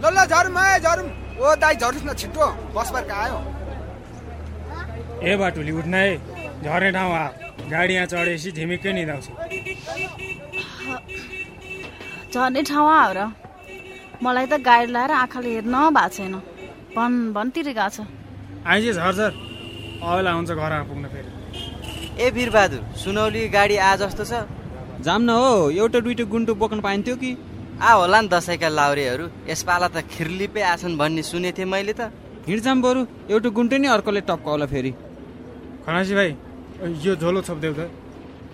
ल ल झरौँ है झरौँ ओ दाइ झर्नुहोस् न छिटो। बस पार्क आयो। ए बाटुली उठ्न है। झर्ने ठाउँ आ गाडी यहाँ चढेपछि झिमिक्कै निदाउँछ? झर्ने ठाउँ आयो र। मलाई त गाडी लाएर आँखाले हेर्न भएको छैन। भन भन्तिरेको छ। आइज झरझर अबेला हुन्छ घरमा पुग्न फेरि। ए वीरबहादुर सुनौली गाडी आ जस्तो छ। जाम न हो एउटा दुइटा गुन्टो बोक्न पाइन्थ्यो कि? आ होला नि दसैँका लाउरेहरू। यसपाला त खिर्लिपे आछन् भन्ने सुनेको थिएँ मैले त। हिँडजाम बरु एउटा गुन्टो नि अर्कोले टप्काउला फेरि। खनासी भाइ यो झोलो छोपिदेऊ त।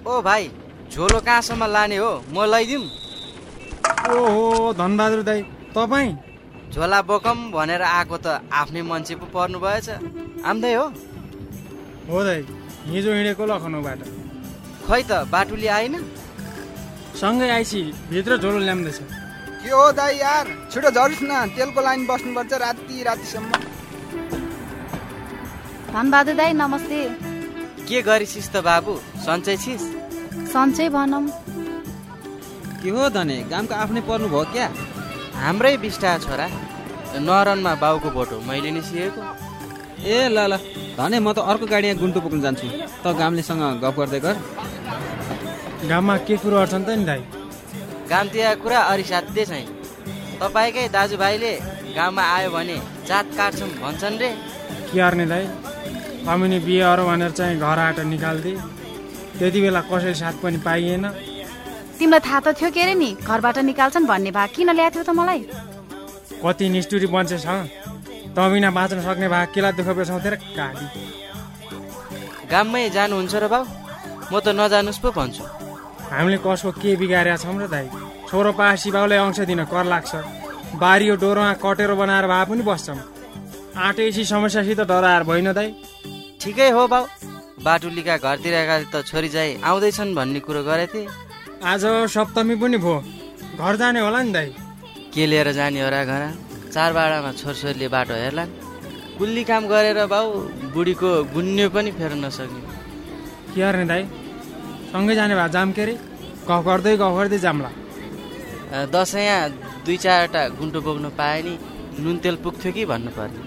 ओ भाइ झोलो कहाँसम्म लाने हो? म लैदिउँ। ओहो धनबहादुर दाई तपाईँ? झोला बोकम भनेर आएको त आफ्नै मान्छे पो पर्नु भएछ। आम्दै हो। हो दाइ हिजो हिँडेको लखनऊबाट खै त बाटुली आइन सँगै आइसी भित्र झोलो ल्याउँदैछ के हो दाइ यार? छिटो झरोस् न तेलको लाइन बस्नुपर्छ राति रातिसम्म। धनबहादुर दाई नमस्ते। के गरिसिस् त बाबु? सन्चै छिस्? सन्चै भनौँ। के हो धने गामको आफ्नै पर्नु भयो क्या? हाम्रै बिस्टा छोरा नरनमा बाउको भोटो मैले नि सिएको ए ल ल धने म त अर्को गाडी यहाँ गुन्टो बोक्न जान्छु। त गाम्लेसँग गफ गर्दै गर। गाममा के कुरो अड्छन् त नि दाइ गामतिर कुरा अरिसाध्यै छैन तपाईँकै दाजुभाइले गाउँमा आयो भने जात काट्छौँ भन्छन् रे। के अर्ने दाइ कम्युनी बिहे अरू भनेर चाहिँ घर आएर निकालिदिए त्यति बेला कसै साथ पनि पाइएन। तिमीलाई थाहा त थियो के अरे नि घरबाट निकाल्छन् भन्ने भए किन ल्याएको थियो त मलाई? कति निष्ठुरी बन्छे छ त बिना बाँच्न सक्ने भए केलाई दुःख बेसाउँथे र गाडी गाममै जानुहुन्छ र बाउ म त नजानुस् पो भन्छु। हामीले कसको के बिगारेका छौँ र दाइ छोरो पासी बाउलाई अंश दिन कर लाग्छ। बारी डोरोमा कटेरो बनाएर भए पनि बस्छौँ आँटेसी समस्यासित डराएर भएन दाइ ठिकै हो बाउ। बाटुलीका घरतिरका त छोरी जाइ आउँदैछन् भन्ने कुरो गरेथे। आज सप्तमी पनि भयो। घर जाने होला नि दाइ के लिएर जाने हो र घर चारबाडामा छोरछोरीले बाटो हेर्लान्। कुल्ली काम गरेर बाउ बुढीको गुन्यो पनि फेर्न नसक्ने के गर्ने दाइ सँगै जाने भए जाम के अरे? गफ गर्दै गफ गर्दै जाम्ला। दसैँ दुई चारवटा गुन्टो बोक्नु पाएँ नि। नुन तेल पुग्थ्यो कि भन्नु पर्ने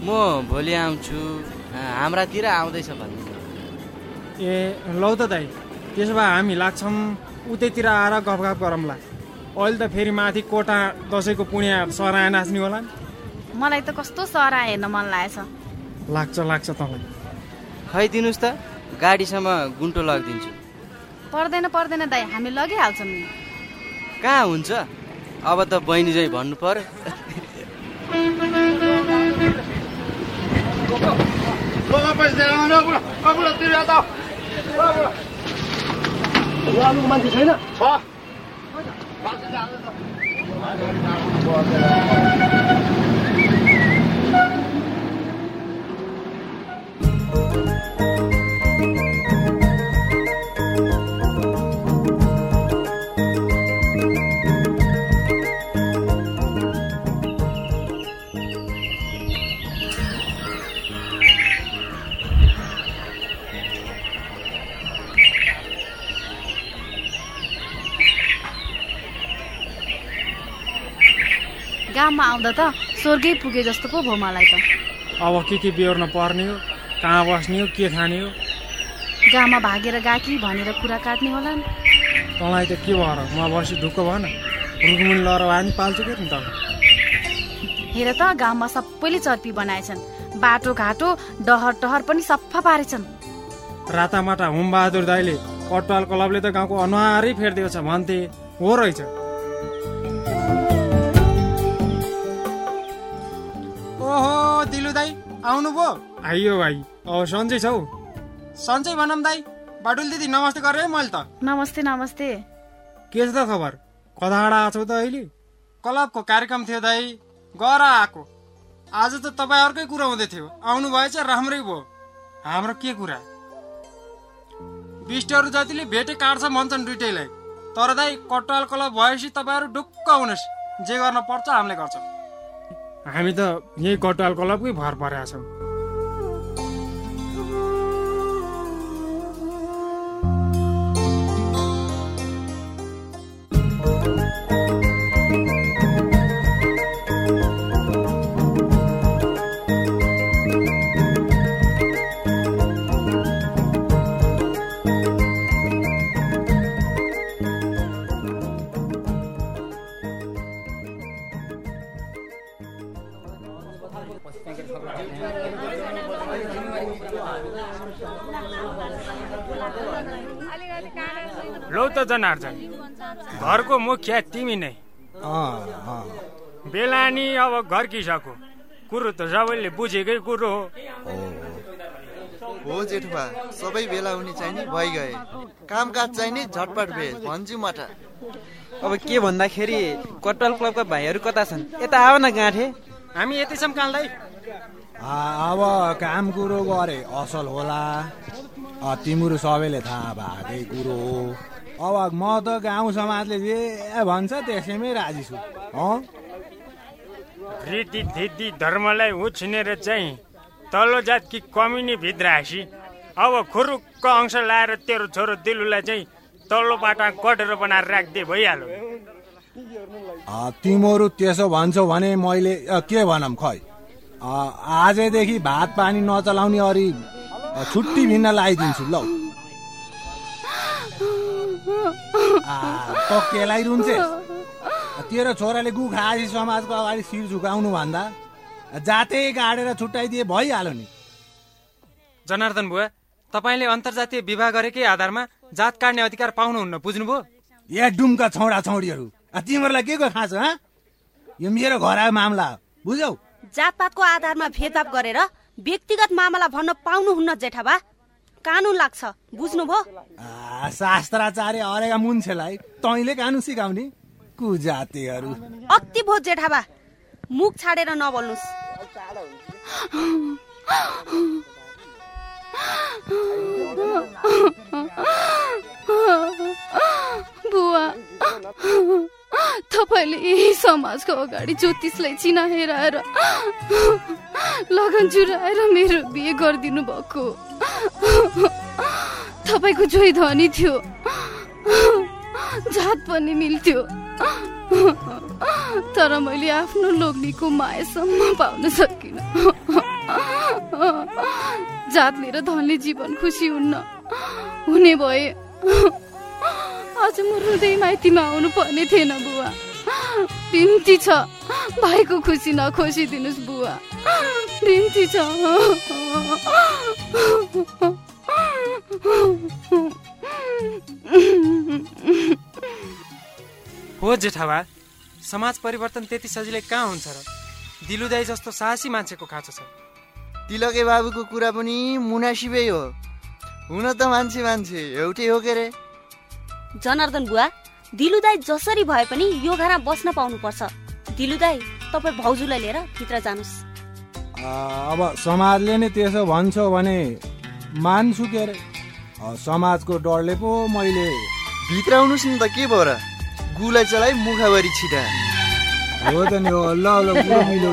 म भोलि आउँछु। हाम्रातिर आउँदैछ भन्नु। ए लौ त दाइ। त्यसो भए हामी लाग्छौँ उतैतिर आएर गफगाफ गरौँला। अहिले त फेरि माथि कोटा दसैँको पुण्या सराय नाच्ने होला नि। मलाई त कस्तो सरा हेर्न मन लागेछ। लाग्छ लाग्छ तँलाई खै दिनुहोस् त। गाडीसम्म गुन्टो लगिदिन्छु। पर्दैन पर्दैन दाई हामी लगिहाल्छौँ नि। कहाँ हुन्छ? अब त बहिनी चाहिँ भन्नु पर्यो। गाउँमा आउँदा त स्वर्गै पुगे जस्तो पो भयो मलाई त। अब के के बेहोर्न पर्ने हो? कहाँ बस्ने हो? के खाने हो? गाउँमा भागेर गाकी भनेर कुरा काट्ने होला नि। तँलाई त के भयो र? म बसी ढुक्क भएन। रुखमुनि भए नि पाल्छु के नि त? हेर त गाउँमा सबैले चर्पी बनाएछन्। बाटो घाटो डहर टहर पनि सफा पारेछन्। रातामाटा हुमबहादुर दाईले कटवाल क्लबले त गाउँको अनुहारै फेरिदिएको छ भन्थे। हो रहेछ। ओहो दिलु दाई आउनुभयो आइयो भाइ अब सन्चै छौ। सन्चै भनौँ दाई बाटुल दिदी नमस्ते गरेँ है मैले त। नमस्ते नमस्ते। के छ त खबर? कता आएको छौ त अहिले? क्लबको कार्यक्रम थियो दाई गएर आएको। आज त तपाईँहरूकै कुरा हुँदै थियो। आउनु भएछ राम्रै भयो। हाम्रो के कुरा? बिस्टहरू जतिले भेटे काट्छ भन्छन् दुइटैलाई। तर दाई कटवाल क्लब भएपछि तपाईँहरू ढुक्क हुनुहोस् जे गर्न पर्छ हामीले गर्छौँ। हामी त यही कटवाल क्लबकै भर परेका छौँ। जनार्जन घरको मुखिया तिमी नै। बेलानी अब घर किसाको। कुरो त सबैले बुझेकै कुरो हो। हो जेठुबा सबै बेला हुने चाहिने भइगए। कामकाज चाहिने झटपट भए भन्छु म त। अब के भन्दाखेरि कटल क्लबका भाइहरू कता छन्? यता आऊ न गाँठे। हामी यति छौँ काललाई अब काम कुरो गरे असल होला। अ, तिम्रो सबैले थाहा भएकै कुरो हो। अब म त गाउँ समाजले जे भन्छ त्यसैमै राजी छु। रीति धर्मलाई उछिनेर चाहिँ तल्लो जातकी कम्युनी भित्र हाँसी अब खुरुक्क अंश लाएर तेरो छोरो दिलुलाई चाहिँ तल्लो पाटा कटेर बनाएर राखिदिए भइहाल्यो। तिमीहरू त्यसो भन्छौ भने मैले के भनौँ खै? आजैदेखि भात पानी नचलाउने अरी छुट्टी भिन्न लगाइदिन्छु लौ। केलाई रुन्छे। तेरो छोराले गुखा समाजको अगाडि शिर झुकाउनु भन्दा जातै गाडेर छुट्याइदिए भइहाल्यो नि। जनार्दन बुवा तपाईँले अन्तर्जातीय विवाह गरेकै आधारमा जात काट्ने अधिकार पाउनुहुन्न बुझ्नुभयो? ए डुम्का छौडा छौडीहरू तिमीहरूलाई के को खाँचो हँ? यो मेरो घर आयो मामला हो, बुझौ जातपातको आधारमा भेदभाव गरेर व्यक्तिगत मामला भन्न पाउनुहुन्न जेठाबा। कानुन लाग्छ। बुझ्नुभयो? आ, शास्त्राचार्य हरेका मुन्छेलाई तैँले कानुन सिकाउने कुजातीहरू। अति भो जेठाबा मुख छाडेर नबोल्नुहोस्। बुवा। तपाईँले यही समाजको अगाडि ज्योतिषलाई चिनाएर लगन जुराएर मेरो बिहे गरिदिनु भएको। तपाईँको जोइ धनी थियो। जात पनि मिल्थ्यो। तर मैले आफ्नो लोग्नीको मायासम्म पाउन सकिनँ। जात लिएर धनले जीवन खुसी हुन्न। हुने भए आज म हृदय माइतीमा आउनु पर्ने थिएन बुवा। बिन्ती छ। भाइको खुसी नखोसिदिनुहोस् बुवा। बिन्ती छ। हो जेठाबा समाज परिवर्तन त्यति सजिलै कहाँ हुन्छ र? दिलुदाई जस्तो साहसी मान्छेको खाँचो छ। तिलके बाबुको कुरा पनि मुनासिबै हो। हुन त मान्छे मान्छे एउटै हो के रे? जनार्दन बुवा दिलुदाई जसरी भए पनि यो घरमा बस्न पाउनुपर्छ। दिलुदाई तपाईँ भाउजूलाई लिएर भित्र जानुहोस्। अब समाजले नै त्यसो भन्छ भने मान्छु के अरे? समाजको डरले पो मैले भित्र आउनुहोस् नि त के भयो र? गुलाई चलाइ मुखाभरि छिटा। हो त नि हो ल ल मिल्यो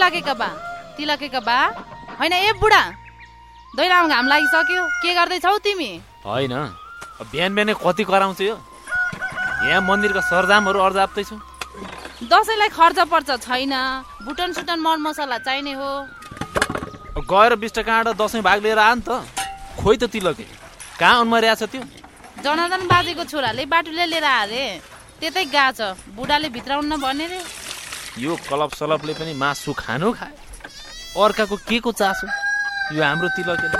तिलकेका बा? तिलकेका बा? होइन ए बुढा दैलामा घाम लागिसक्यो। के गर्दैछौ तिमी? होइन बिहान बिहानै कति कराउँछु यो? यहाँ मन्दिरका सरजामहरू अर्जाप्दैछु। दसैँलाई खर्च पर्छ छैन। बुटन सुटन मरमसला चाहिने हो। गएर बिष्ट कहाँबाट दसैँ भाग लिएर आ नि त। खोइ त तिलके कहाँ उन्मरिया छ त्यो? जनार्दन बाजेको छोराले बाटुले लिएर आरे त्यतै गएको छ। बुढाले भित्राउन भने रे। यो कलप सलपले पनि मासु खानु खाए। अर्काको के को चासो? यो हाम्रो तिलकेले।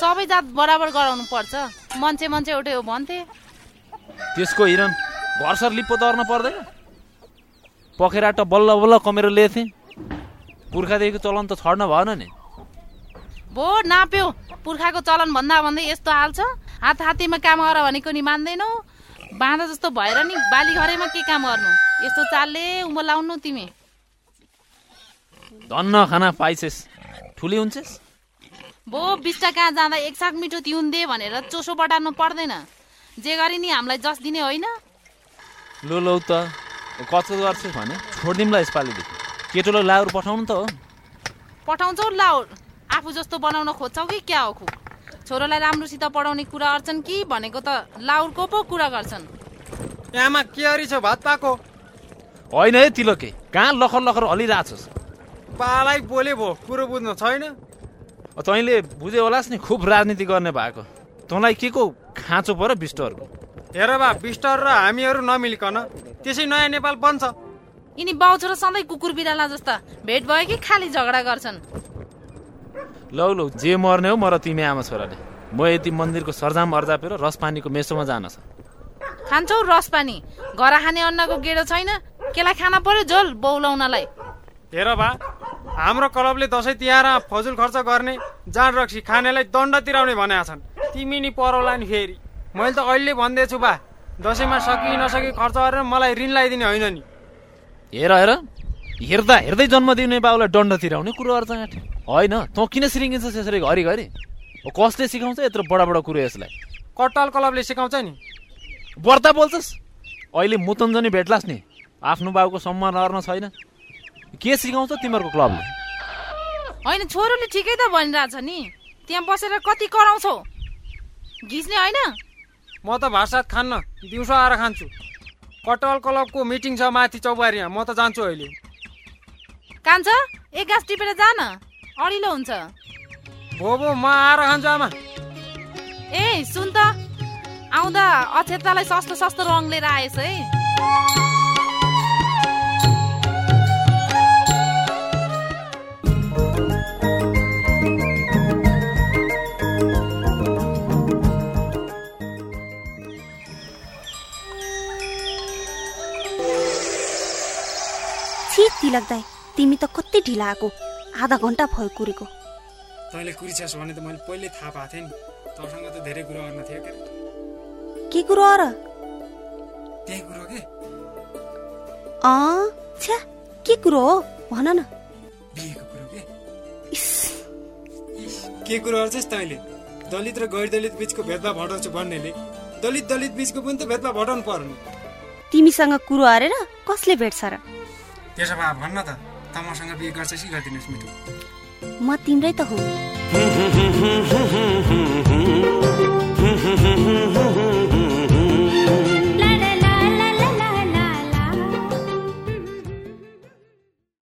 सबै जात बराबर गराउनु पर्छ मान्छे मान्छे एउटै हो भन्थे। त्यसको हिरन घरसर लिप्पो तर्न पर्दैन। पखेराट बल्ल बल्ल कमेर लिएथे पुर्खादेखिको चलन त छड्न भएन नि। भो नाप्यो। पुर्खाको चलन भन्दा भन्दै यस्तो हाल्छ हात हातेमा काम गर भनेको नि मान्दैनौ। बाँधा जस्तो भएर नि बाली घरैमा के काम गर्नु? यस्तो चालले उँभो लाउनु तिमी। धन्न खाना पाइछेस् ठुली हुन्छेस्? बो बिस्टा कहाँ जाँदा एक साग मिठो तिउन दे भनेर चोसो बटार्नु पर्दैन। जे गरे नि हामीलाई जस दिने होइन। लो लौ त कस्तो गर्छस् भने? छोडिदिउँला यसपालिदेखि। केटोलाई लाउर पठाउनु त हो। पठाउँछौ लाउ आफू जस्तो बनाउन खोज्छौ कि क्या हो खु छोरोलाई राम्रोसित पढाउने कुरा गर्छन् कि भनेको त लाउरको पो कुरा गर्छन्। यहाँमा के अरी छ भात पाको होइन है तिलके कहाँ लखर लखर हलिरहेछस् पालाई बोले भो कुरो बुझ्नु छैन? तैँले बुझे होलास् नि खुब राजनीति गर्ने भएको। तँलाई के को खाँचो पऱ्यो बिस्टहरूको हेर बा बिस्टर र हामीहरू नमिलिकन त्यसै नयाँ नेपाल बन्छ। यिनी बाउ छोरा सधैँ कुकुर बिराला जस्ता भेट भयो कि खाली झगडा गर्छन्? लौ लौ जे मर्ने हो मर तिमी आमा छोराले। म यति मन्दिरको सरजाम अर्जापेर रस पानीको मेसोमा जान छ। खान्छौ रस पानी घर खाने अन्नको गेडो छैन। केलाई खाना पर्यो झोल बौलाउनलाई। हेर बा हाम्रो क्लबले दसैँ तिहारमा फजुल खर्च गर्ने जाँड रक्सी खानेलाई दण्ड तिराउने भनेका छन्। तिमी नि परौला नि फेरि। मैले त अहिले भन्दैछु बा दसैँमा सकि नसकी खर्च गरेर मलाई ऋण लगाइदिने होइन नि। हेर हेर। हेर्दा हेर्दै जन्म दिने बाउलाई दण्ड तिराउने त यहाँ होइन तँ किन सिरिङ्गिन्छस् यसरी घरिघरि ओ कसले सिकाउँछ यत्रो बडा बडा कुरो यसलाई? कट्टल क्लबले सिकाउँछ नि। व्रता बोल्छस्? अहिले मुतन्जनी भेट्लास् नि। आफ्नो बाउको सम्मान गर्न छैन। के सिकाउँछ तिमीहरूको क्लबले? होइन छोरोले ठिकै त भनिरहेछ नि। त्यहाँ बसेर कति कराउँछौ? घिच्ने होइन? म त भात खान्न दिउँसो आएर खान्छु। कटल क्लबको मिटिङ छ माथि चौबारीमा म त जान्छु अहिले। कान्छ एक गाँस टिपेर जा न अडिलो हुन्छ। भो भो म आएर खान्छु आमा। ए सुन त। आउँदा अक्षतालाई सस्तो सस्तो रङ लिएर आएछ है। तिलक दाई तिमी त कति ढिला आएको आधा घन्टा भयो कुरेको। तैँले कुरिछस् भने त मैले पहिले थाहा पाएको थिएँ नि। तँसँग त धेरै कुरा गर्न थियो के? के कुरो र त्यही कुरो के? अँ छ्या के कुरो हो? भन न। बिहेको कुरो के? के कुरो गर्छस् तैँले? दलित र गैर दलित बिचको भेदभाव हटाउँछु भन्नेले। दलित दलित बिचको पनि त भेदभाव हटाउनु पर्ने। तिमीसँग कुरो हारेर कसले भेट्छ र? त्यसो भए भन्न त। त मसँग बिहे गर्छस् कि गरिदिनुहोस् मिठो? म तिम्रै त हो।